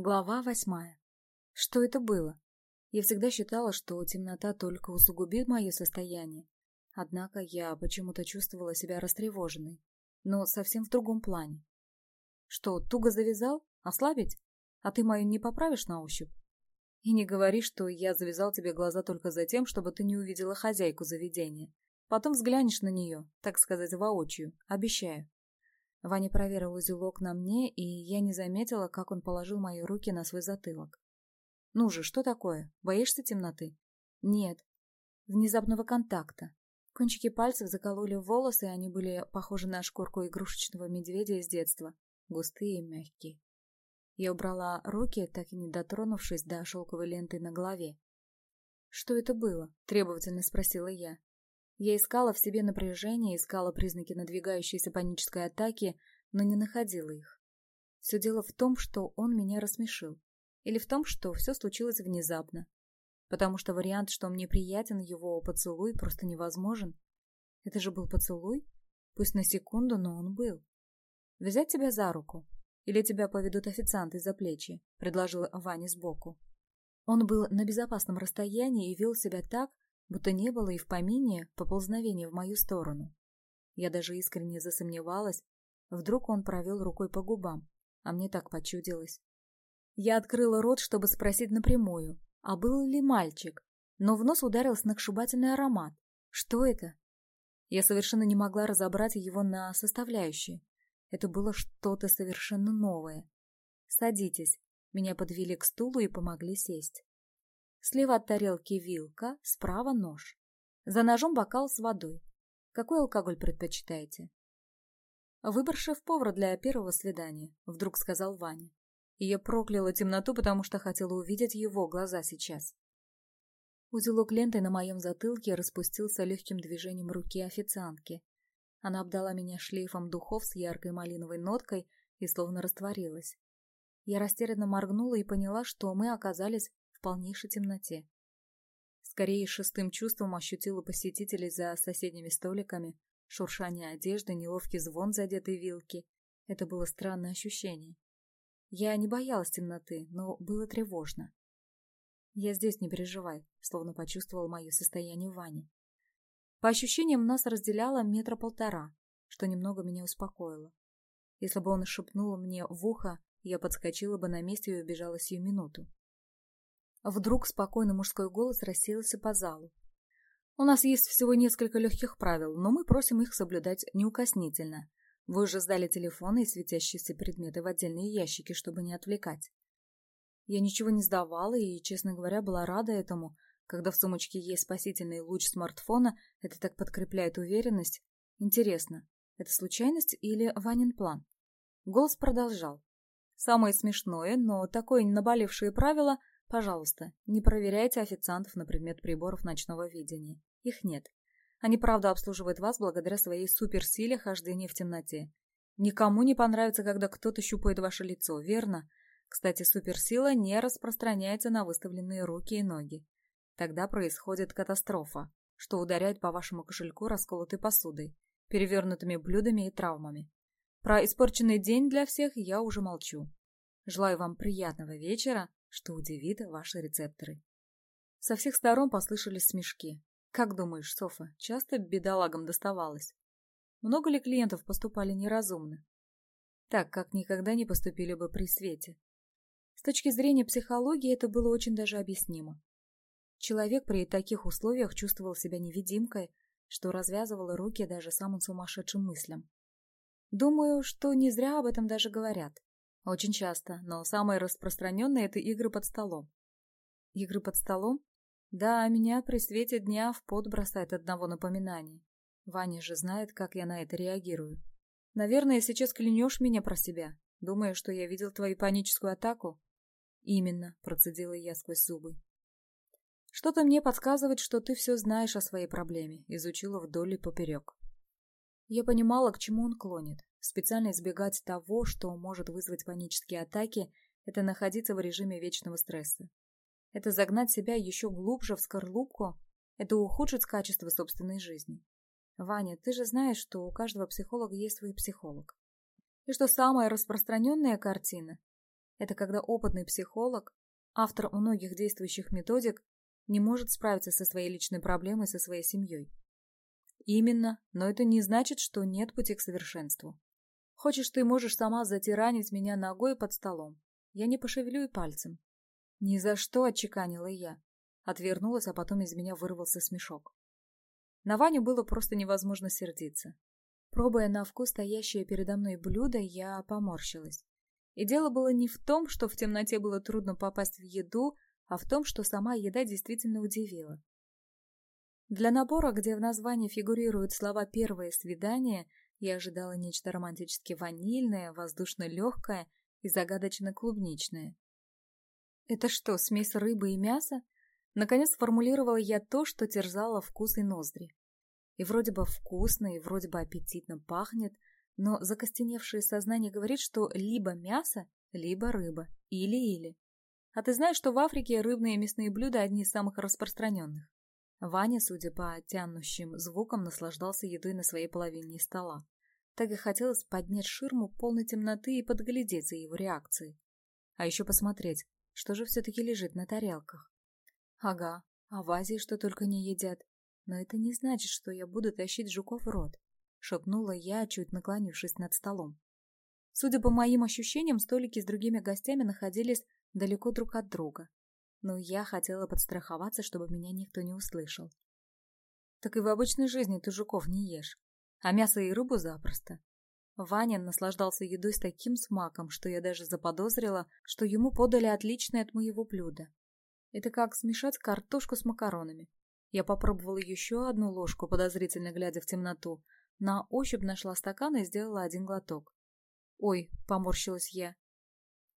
Глава восьмая. Что это было? Я всегда считала, что темнота только усугубит мое состояние. Однако я почему-то чувствовала себя растревоженной, но совсем в другом плане. Что, туго завязал? Ослабить? А ты мою не поправишь на ощупь? И не говори, что я завязал тебе глаза только за тем, чтобы ты не увидела хозяйку заведения. Потом взглянешь на нее, так сказать, воочию, обещаю. Ваня проверил узелок на мне, и я не заметила, как он положил мои руки на свой затылок. «Ну же, что такое? Боишься темноты?» «Нет». «Внезапного контакта». Кончики пальцев закололи волосы, и они были похожи на шкурку игрушечного медведя из детства, густые и мягкие. Я убрала руки, так и не дотронувшись до шелковой ленты на голове. «Что это было?» – требовательно спросила я. Я искала в себе напряжение, искала признаки надвигающейся панической атаки, но не находила их. Все дело в том, что он меня рассмешил. Или в том, что все случилось внезапно. Потому что вариант, что мне приятен его поцелуй, просто невозможен. Это же был поцелуй? Пусть на секунду, но он был. «Взять тебя за руку? Или тебя поведут официанты за плечи?» – предложила Ваня сбоку. Он был на безопасном расстоянии и вел себя так, будто не было и в помине поползновения в мою сторону. Я даже искренне засомневалась, вдруг он провел рукой по губам, а мне так почудилось. Я открыла рот, чтобы спросить напрямую, а был ли мальчик, но в нос ударил сногсшибательный аромат. Что это? Я совершенно не могла разобрать его на составляющие. Это было что-то совершенно новое. «Садитесь». Меня подвели к стулу и помогли сесть. Слева от тарелки вилка, справа нож. За ножом бокал с водой. Какой алкоголь предпочитаете? Выбор шеф-повара для первого свидания, вдруг сказал Ваня. И я прокляла темноту, потому что хотела увидеть его глаза сейчас. Узелок ленты на моем затылке распустился легким движением руки официантки. Она обдала меня шлейфом духов с яркой малиновой ноткой и словно растворилась. Я растерянно моргнула и поняла, что мы оказались в полнейшей темноте. Скорее шестым чувством ощутила посетителей за соседними столиками, шуршание одежды, неловкий звон задетой вилки. Это было странное ощущение. Я не боялась темноты, но было тревожно. «Я здесь, не переживай», словно почувствовал мое состояние Вани. По ощущениям, нас разделяло метра полтора, что немного меня успокоило. Если бы он шепнул мне в ухо, я подскочила бы на месте и убежала сию минуту. Вдруг спокойный мужской голос рассеялся по залу. «У нас есть всего несколько легких правил, но мы просим их соблюдать неукоснительно. Вы уже сдали телефоны и светящиеся предметы в отдельные ящики, чтобы не отвлекать. Я ничего не сдавала и, честно говоря, была рада этому, когда в сумочке есть спасительный луч смартфона, это так подкрепляет уверенность. Интересно, это случайность или Ванин план? Голос продолжал. Самое смешное, но такое наболевшее правило Пожалуйста, не проверяйте официантов на предмет приборов ночного видения. Их нет. Они правда обслуживают вас благодаря своей суперсиле хождения в темноте. Никому не понравится, когда кто-то щупает ваше лицо, верно? Кстати, суперсила не распространяется на выставленные руки и ноги. Тогда происходит катастрофа, что ударяет по вашему кошельку расколотой посудой, перевернутыми блюдами и травмами. Про испорченный день для всех я уже молчу. Желаю вам приятного вечера что удивит ваши рецепторы. Со всех сторон послышались смешки. Как думаешь, Софа, часто бедолагам доставалось? Много ли клиентов поступали неразумно? Так, как никогда не поступили бы при свете. С точки зрения психологии это было очень даже объяснимо. Человек при таких условиях чувствовал себя невидимкой, что развязывало руки даже самым сумасшедшим мыслям. Думаю, что не зря об этом даже говорят. Очень часто, но самое распространенное – это игры под столом. Игры под столом? Да, меня при свете дня в пот бросает одного напоминания. Ваня же знает, как я на это реагирую. Наверное, сейчас клянешь меня про себя, думая, что я видел твою паническую атаку. Именно, процедила я сквозь зубы. Что-то мне подсказывает, что ты все знаешь о своей проблеме, изучила вдоль и поперек. Я понимала, к чему он клонит. Специально избегать того, что может вызвать панические атаки, это находиться в режиме вечного стресса. Это загнать себя еще глубже в скорлупку, это ухудшит качество собственной жизни. Ваня, ты же знаешь, что у каждого психолога есть свой психолог. И что самая распространенная картина – это когда опытный психолог, автор многих действующих методик, не может справиться со своей личной проблемой со своей семьей. Именно, но это не значит, что нет пути к совершенству. Хочешь ты можешь сама затиранить меня ногой под столом. Я не пошевелю и пальцем. Ни за что отчеканила я. Отвернулась, а потом из меня вырвался смешок. На Ваню было просто невозможно сердиться. Пробуя на вкус стоящее передо мной блюдо, я поморщилась. И дело было не в том, что в темноте было трудно попасть в еду, а в том, что сама еда действительно удивила. Для набора, где в названии фигурируют слова «первое свидание», я ожидала нечто романтически ванильное, воздушно-легкое и загадочно-клубничное. «Это что, смесь рыбы и мяса?» Наконец сформулировала я то, что терзало вкус и ноздри. И вроде бы вкусно, и вроде бы аппетитно пахнет, но закостеневшее сознание говорит, что либо мясо, либо рыба, или-или. А ты знаешь, что в Африке рыбные и мясные блюда одни из самых распространенных? Ваня, судя по тянущим звукам, наслаждался едой на своей половине стола. Так и хотелось поднять ширму полной темноты и подглядеть за его реакцией. А еще посмотреть, что же все-таки лежит на тарелках. Ага, а в Азии что только не едят. Но это не значит, что я буду тащить жуков в рот, шепнула я, чуть наклонившись над столом. Судя по моим ощущениям, столики с другими гостями находились далеко друг от друга. но я хотела подстраховаться, чтобы меня никто не услышал. Так и в обычной жизни ты жуков не ешь, а мясо и рыбу запросто. Ваня наслаждался едой с таким смаком, что я даже заподозрила, что ему подали отличное от моего блюда. Это как смешать картошку с макаронами. Я попробовала еще одну ложку, подозрительно глядя в темноту. На ощупь нашла стакан и сделала один глоток. «Ой», — поморщилась я.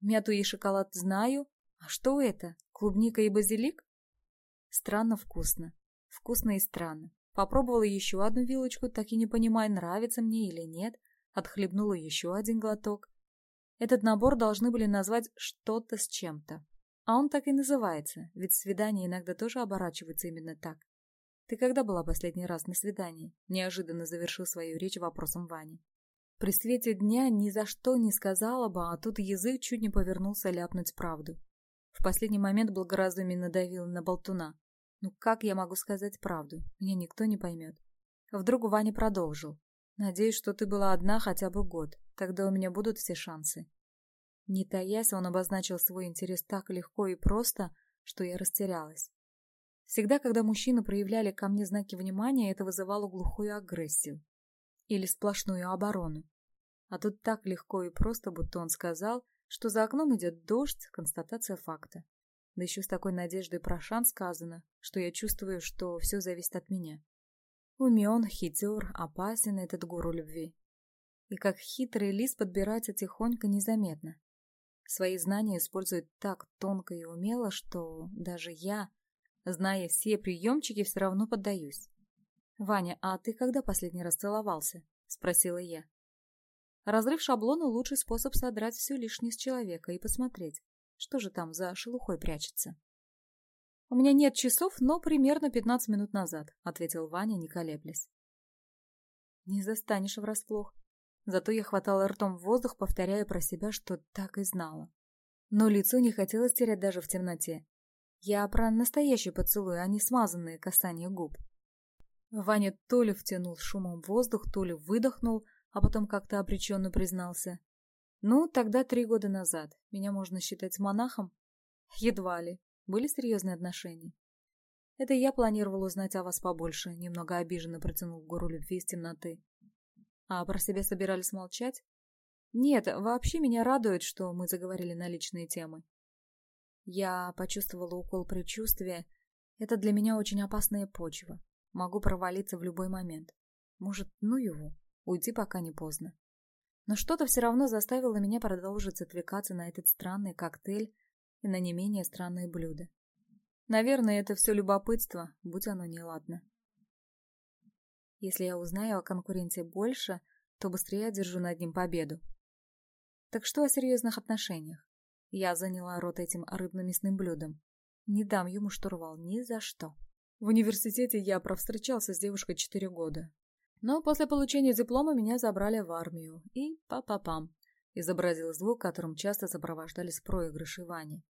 «Мяту и шоколад знаю, а Что это? Клубника и базилик? Странно вкусно. Вкусно и странно. Попробовала еще одну вилочку, так и не понимая, нравится мне или нет. Отхлебнула еще один глоток. Этот набор должны были назвать «что-то с чем-то». А он так и называется, ведь свидания иногда тоже оборачиваются именно так. «Ты когда была последний раз на свидании?» – неожиданно завершил свою речь вопросом Вани. При свете дня ни за что не сказала бы, а тут язык чуть не повернулся ляпнуть правду. В последний момент благоразумие надавило на болтуна. Ну как я могу сказать правду? Меня никто не поймет. Вдруг Ваня продолжил. Надеюсь, что ты была одна хотя бы год. Тогда у меня будут все шансы. Не таясь, он обозначил свой интерес так легко и просто, что я растерялась. Всегда, когда мужчины проявляли ко мне знаки внимания, это вызывало глухую агрессию или сплошную оборону. А тут так легко и просто, будто он сказал, что за окном идет дождь, констатация факта. Да еще с такой надеждой про шанс сказано, что я чувствую, что все зависит от меня. Умен, хитер, опасен этот гуру любви. И как хитрый лис подбирается тихонько, незаметно. Свои знания использует так тонко и умело, что даже я, зная все приемчики, все равно поддаюсь. «Ваня, а ты когда последний раз целовался?» – спросила я. Разрыв шаблона – лучший способ содрать все лишнее с человека и посмотреть, что же там за шелухой прячется. «У меня нет часов, но примерно 15 минут назад», – ответил Ваня, не колеблясь. «Не застанешь врасплох». Зато я хватала ртом в воздух, повторяя про себя, что так и знала. Но лицо не хотелось терять даже в темноте. Я про настоящий поцелуй, а не смазанные касания губ. Ваня то ли втянул шумом воздух, то ли выдохнул – а потом как-то обреченно признался. «Ну, тогда три года назад. Меня можно считать монахом?» «Едва ли. Были серьезные отношения?» «Это я планировал узнать о вас побольше», — немного обиженно протянул гору любви из темноты. «А про себя собирались молчать?» «Нет, вообще меня радует, что мы заговорили на личные темы». Я почувствовала укол предчувствия. Это для меня очень опасная почва. Могу провалиться в любой момент. Может, ну его? уйди, пока не поздно. Но что-то все равно заставило меня продолжить отвлекаться на этот странный коктейль и на не менее странные блюда. Наверное, это все любопытство, будь оно неладно. Если я узнаю о конкуренте больше, то быстрее одержу над ним победу. Так что о серьезных отношениях? Я заняла рот этим рыбно-мясным блюдом. Не дам ему штурвал ни за что. В университете я провстречался с девушкой четыре года. Но после получения диплома меня забрали в армию. И па-па-пам. Изобразил звук, которым часто сопровождались проигрыши Вани.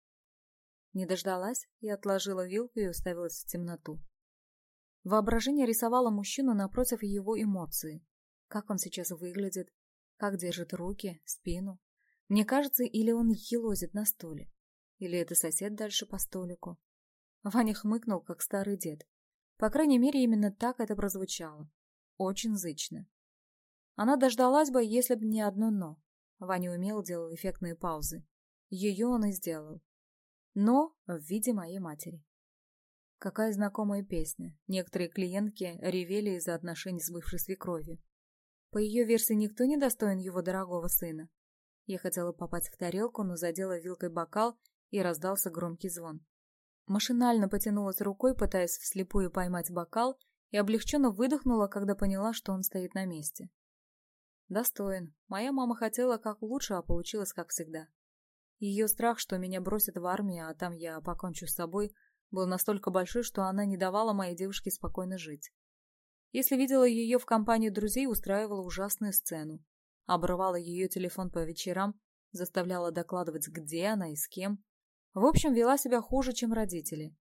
Не дождалась и отложила вилку и уставилась в темноту. Воображение рисовало мужчину напротив его эмоции: Как он сейчас выглядит, как держит руки, спину. Мне кажется, или он елозит на стуле, или это сосед дальше по столику. Ваня хмыкнул, как старый дед. По крайней мере, именно так это прозвучало. Очень зычно. Она дождалась бы, если бы не одно «но». Ваня умел делать эффектные паузы. Ее он и сделал. «Но» в виде моей матери. Какая знакомая песня. Некоторые клиентки ревели из-за отношений с бывшей свекровью. По ее версии, никто не достоин его дорогого сына. Я хотела попасть в тарелку, но задела вилкой бокал, и раздался громкий звон. Машинально потянулась рукой, пытаясь вслепую поймать бокал, и облегченно выдохнула, когда поняла, что он стоит на месте. Достоин. Моя мама хотела как лучше, а получилось как всегда. Ее страх, что меня бросят в армию, а там я покончу с собой, был настолько большой, что она не давала моей девушке спокойно жить. Если видела ее в компании друзей, устраивала ужасную сцену. Обрывала ее телефон по вечерам, заставляла докладывать, где она и с кем. В общем, вела себя хуже, чем родители.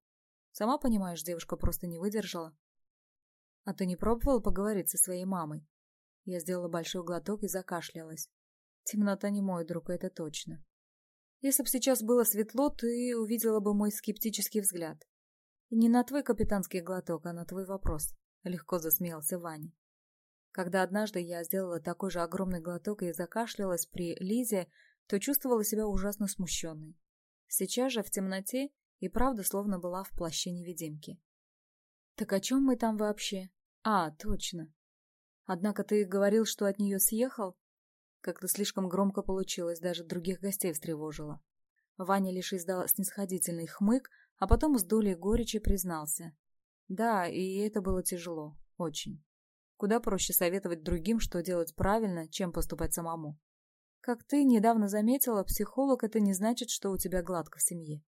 Сама понимаешь, девушка просто не выдержала. А ты не пробовал поговорить со своей мамой? Я сделала большой глоток и закашлялась. Темнота не мой друг, это точно. Если бы сейчас было светло, ты увидела бы мой скептический взгляд. И не на твой капитанский глоток, а на твой вопрос, легко засмеялся Ваня. Когда однажды я сделала такой же огромный глоток и закашлялась при Лизе, то чувствовала себя ужасно смущенной. Сейчас же в темноте и правда словно была в плаще невидимки. «Так о чем мы там вообще?» А, точно. Однако ты говорил, что от нее съехал? Как-то слишком громко получилось, даже других гостей встревожило. Ваня лишь издал снисходительный хмык, а потом с долей горечи признался. Да, и это было тяжело. Очень. Куда проще советовать другим, что делать правильно, чем поступать самому. Как ты недавно заметила, психолог — это не значит, что у тебя гладко в семье.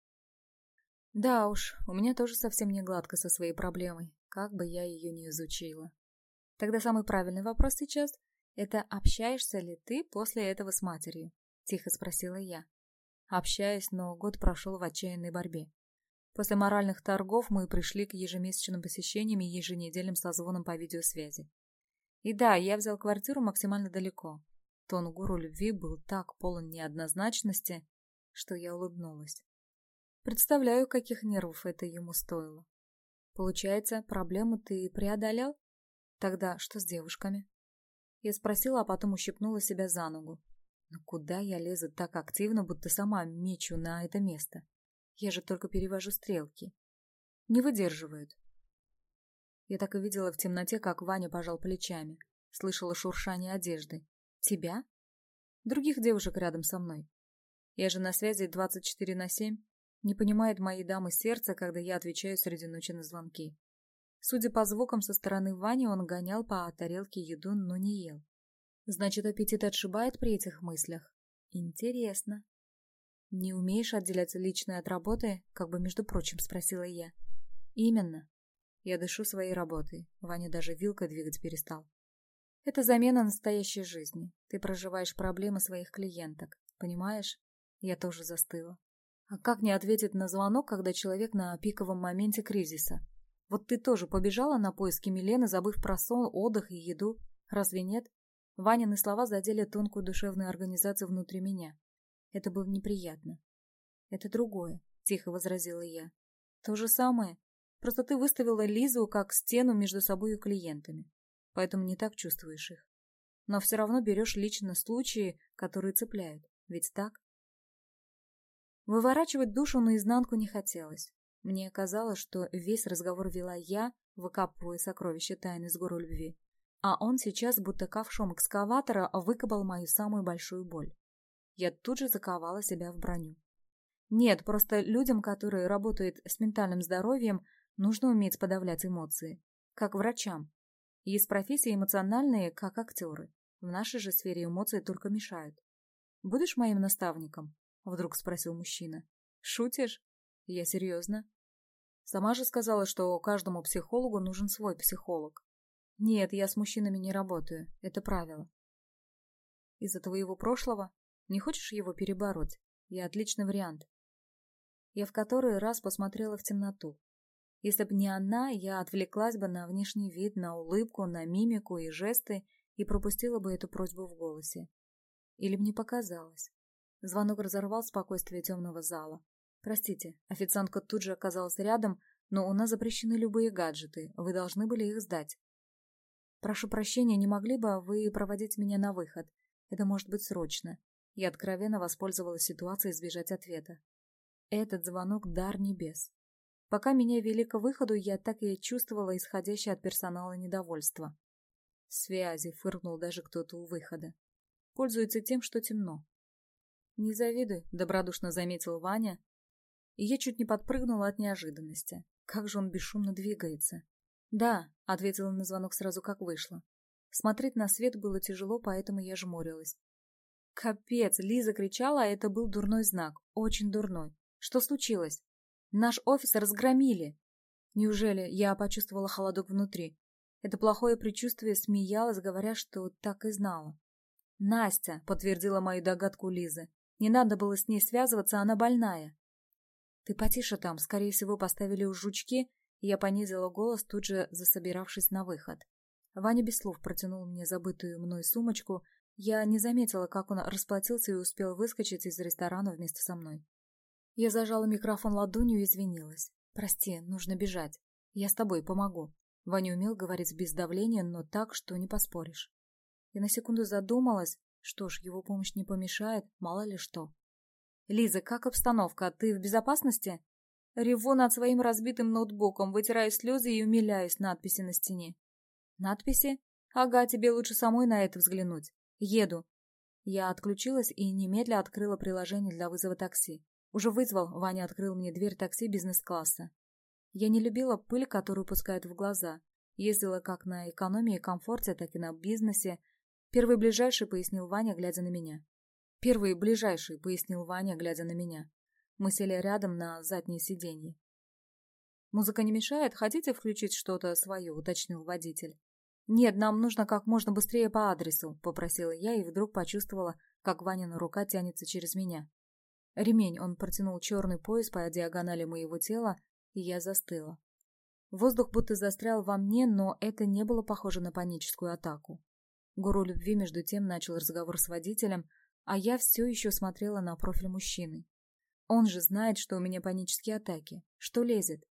Да уж, у меня тоже совсем не гладко со своей проблемой как бы я ее не изучила. Тогда самый правильный вопрос сейчас – это общаешься ли ты после этого с матерью? Тихо спросила я. Общаюсь, но год прошел в отчаянной борьбе. После моральных торгов мы пришли к ежемесячным посещениям и еженедельным созвонам по видеосвязи. И да, я взял квартиру максимально далеко. Тон гуру любви был так полон неоднозначности, что я улыбнулась. Представляю, каких нервов это ему стоило. Получается, проблему ты преодолел? Тогда что с девушками? Я спросила, а потом ущипнула себя за ногу. Но куда я лезу так активно, будто сама мечу на это место? Я же только перевожу стрелки. Не выдерживают. Я так и видела в темноте, как Ваня пожал плечами. Слышала шуршание одежды. Тебя? Других девушек рядом со мной. Я же на связи 24 на 7. Не понимает моей дамы сердца, когда я отвечаю среди ночи на звонки. Судя по звукам со стороны Вани, он гонял по тарелке еду, но не ел. Значит, аппетит отшибает при этих мыслях? Интересно. «Не умеешь отделять личное от работы?» Как бы, между прочим, спросила я. «Именно. Я дышу своей работой. Ваня даже вилкой двигать перестал. Это замена настоящей жизни. Ты проживаешь проблемы своих клиенток. Понимаешь? Я тоже застыла. А А Как не ответит на звонок, когда человек на пиковом моменте кризиса? Вот ты тоже побежала на поиски Милены, забыв про сон, отдых и еду. Разве нет? Ванины слова задели тонкую душевную организацию внутри меня. Это было неприятно. «Это другое», — тихо возразила я. «То же самое. Просто ты выставила Лизу как стену между собой и клиентами. Поэтому не так чувствуешь их. Но все равно берешь лично случаи, которые цепляют. Ведь так?» Выворачивать душу наизнанку не хотелось. Мне казалось, что весь разговор вела я, выкапывая сокровища тайны с гору любви. А он сейчас, будто ковшом экскаватора, выкопал мою самую большую боль. Я тут же заковала себя в броню. Нет, просто людям, которые работают с ментальным здоровьем, нужно уметь подавлять эмоции. Как врачам. Есть профессии эмоциональные, как актеры. В нашей же сфере эмоции только мешают. Будешь моим наставником? вдруг спросил мужчина. Шутишь? Я серьезно. Сама же сказала, что каждому психологу нужен свой психолог. Нет, я с мужчинами не работаю, это правило. Из-за твоего прошлого? Не хочешь его перебороть? Я отличный вариант. Я в который раз посмотрела в темноту. Если бы не она, я отвлеклась бы на внешний вид, на улыбку, на мимику и жесты и пропустила бы эту просьбу в голосе. Или мне показалось. Звонок разорвал спокойствие темного зала. Простите, официантка тут же оказалась рядом, но у нас запрещены любые гаджеты, вы должны были их сдать. Прошу прощения, не могли бы вы проводить меня на выход? Это может быть срочно. Я откровенно воспользовалась ситуацией избежать ответа. Этот звонок — дар небес. Пока меня вели к выходу, я так и чувствовала исходящее от персонала недовольство. Связи, Не завидуй, добродушно заметил Ваня. И я чуть не подпрыгнула от неожиданности. Как же он бесшумно двигается. Да, ответила на звонок сразу как вышла. Смотреть на свет было тяжело, поэтому я жмурилась. Капец, Лиза кричала, а это был дурной знак, очень дурной. Что случилось? Наш офис разгромили. Неужели я почувствовала холодок внутри? Это плохое предчувствие смеялось, говоря, что так и знала. «Настя», — подтвердила мою догадку Лизы. Не надо было с ней связываться, она больная. «Ты потише там, скорее всего, поставили уж жучки», и я понизила голос, тут же засобиравшись на выход. Ваня без слов протянул мне забытую мной сумочку. Я не заметила, как он расплатился и успел выскочить из ресторана вместе со мной. Я зажала микрофон ладонью и извинилась. «Прости, нужно бежать. Я с тобой помогу». Ваня умел говорить без давления, но так, что не поспоришь. Я на секунду задумалась, что ж, его помощь не помешает, мало ли что. «Лиза, как обстановка? Ты в безопасности?» Реву над своим разбитым ноутбуком, вытирая слезы и умиляюсь надписи на стене. «Надписи? Ага, тебе лучше самой на это взглянуть. Еду». Я отключилась и немедля открыла приложение для вызова такси. Уже вызвал, Ваня открыл мне дверь такси бизнес-класса. Я не любила пыль, которую пускают в глаза. Ездила как на экономии и комфорте, так и на бизнесе, Первый ближайший, пояснил Ваня, глядя на меня. Первый ближайший, пояснил Ваня, глядя на меня. Мы сели рядом на заднее сиденье. «Музыка не мешает? Хотите включить что-то свое?» — уточнил водитель. «Нет, нам нужно как можно быстрее по адресу», — попросила я и вдруг почувствовала, как Ванина рука тянется через меня. Ремень он протянул черный пояс по диагонали моего тела, и я застыла. Воздух будто застрял во мне, но это не было похоже на паническую атаку. Гуру любви между тем начал разговор с водителем, а я все еще смотрела на профиль мужчины. Он же знает, что у меня панические атаки. Что лезет?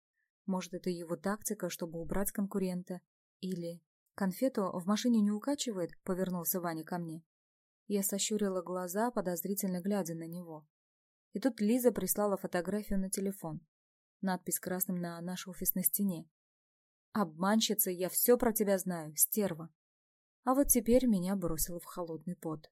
Может, это его тактика, чтобы убрать конкурента? Или... «Конфету в машине не укачивает?» — повернулся Ваня ко мне. Я сощурила глаза, подозрительно глядя на него. И тут Лиза прислала фотографию на телефон. Надпись красным на нашей офисной стене. «Обманщица, я все про тебя знаю, стерва». а вот теперь меня бросило в холодный пот.